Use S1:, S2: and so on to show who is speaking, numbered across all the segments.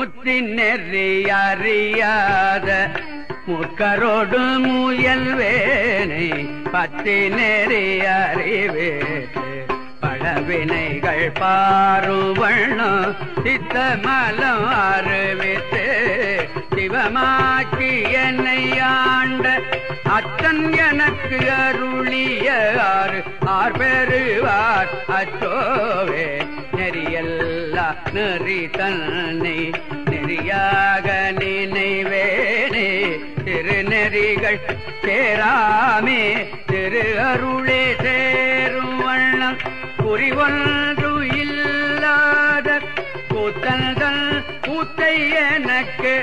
S1: புத்தி நெறியறியாத முக்கரோடு முயல்வேனை பத்தி நெறியறிவேட்டு அறிவேற்று பழவினைகள் பாருவண்ணம் சித்தமலம் அறிவித்து சிவமாக்கி என்னை ஆண்ட அத்தன் எனக்கு அருளிய ஆறு ஆர் பெறுவார் அச்சோவே. நெறியல்லா நெறி தன்னை நெறியாக நினைவேனே. திருநெறிகள் சேராமே திரு அருளே சேரும் வண்ணம். குறிவொன்று இல்லாத கூத்தன்கள் கூத்தை எனக்கு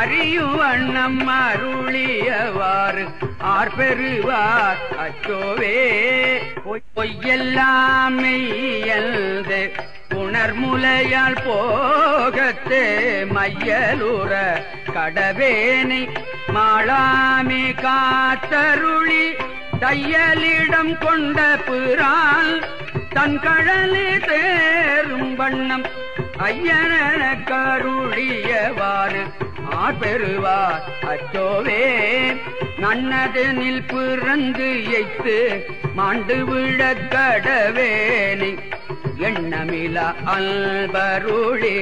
S1: அறியும் வண்ணம் அருளியவாறு. ஆர் பெறுவார் அச்சோவே பொய்யெல்லாம் மெய்யல்ல உணர்முலையால் போகத்தே மையலுற கடவேனை மாளாமே காத்தருளி தையலிடம் கொண்ட பிறால் தன் கடலே தேரும் வண்ணம் ஐயன கருளியவாறு ஆர்பெறுவார் அச்சோவே நன்னதனில் பிறந்து எய்த்து மாண்டு விழக் கடவேனை எண்ணமில அல்பருளே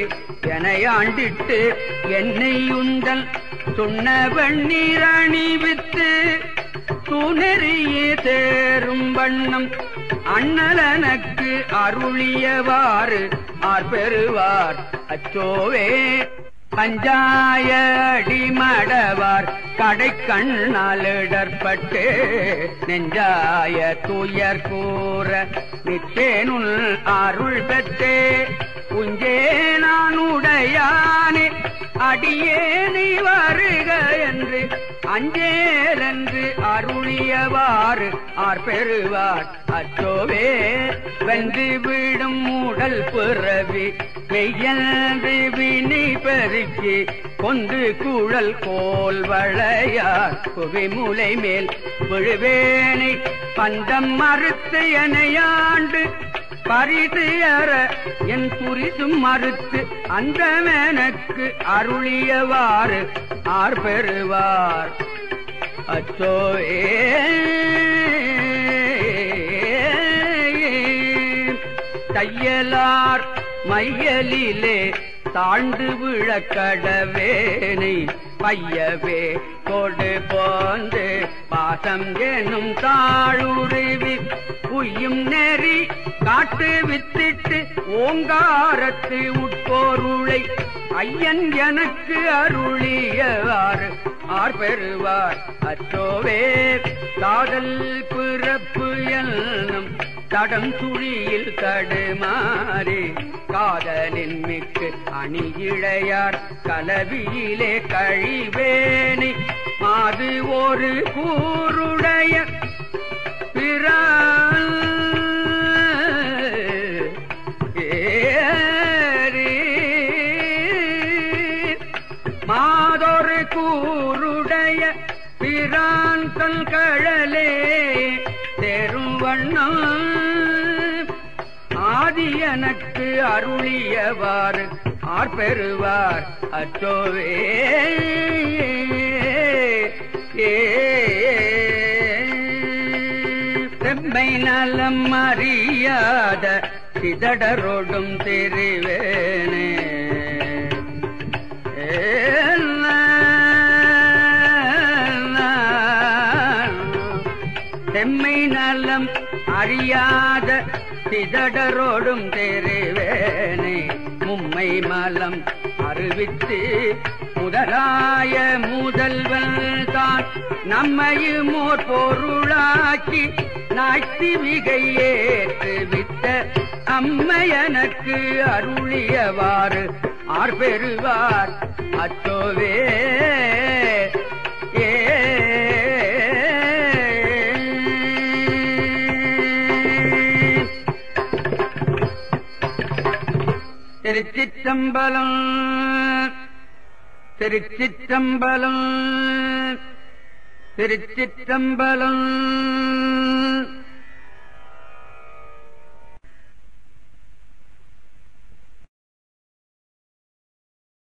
S1: எனையாண்டிட்டு என்னை உந்தல் சொன்ன வெண்ணீர் அணிவித்து துணறியே தேரும் வண்ணம் அண்ணலனக்கு அருளியவாறு ஆர் பெறுவார் அச்சோவே. பஞ்சாயடி மடவார் கடை கண்ணாலிடற்பட்டு நெஞ்சாய துயர் கூற நித்தேனுள் அருள் பெற்றே. உஞ்சே நான் உடையானே அடியேனை வருக என்று அருளியவாறு ஆர் பெறுவார் அச்சோவே வென்று விடும் உடல் பிறவி மெய்யன்று வினை பெருக்கி கொண்டு குழல் கோல் வளையார் குவிமுலை மேல் விழுவேனை பந்தம் மறுத்து எனையாண்டு பரிசு அற என் புரிசும் மறுத்து அந்த எனக்கு அருளியவாறு ஆர் பெறுவார். அச்சோ தையலார் மையலிலே தாழ்ந்து விழக்கடவேனை பையவே கொடு போந்து பாசம் எனும் தாழுருவி உய்யும் நெறி காட்டு வித்திட்டு ஓங்காரத்து உட்பொருளை ஐயன் எனக்கு அருளியவாறு. ஆர் பெறுவார் அச்சோவே காதல் பிறப்பு என்னும் தடம் சுழியில் தடுமாறி. காதலின் மிக்கு அணியிழையார் கலவியிலே கழிவே அது ஒரு கூருடைய பிறான் மாதொரு கூருடைய பிரான் தன் கழலே தெரும் வண்ணம். ஆதி எனக்கு அருளியவாறு ஆர் பெறுவார் அச்சோவே. செம்மை நலம் அறியாத சிதடரோடும் தெரிவேனே. செம்மை நலம் அறியாத சிதடரோடும் தெரிவேனே. உம்மை மலம் அறிவித்து முதலாய முதல்வன் தான். நம்மையும் பொருளாக்கி நாய்த்திவிகை ஏற்றுவித்த அம்மையனுக்கு அருளியவாறு ஆர் பெறுவார் அச்சோவே. திருச்சிற்றம்பலம் திருச்சிற்றம்பலம் திருச்சிற்றம்பலம்.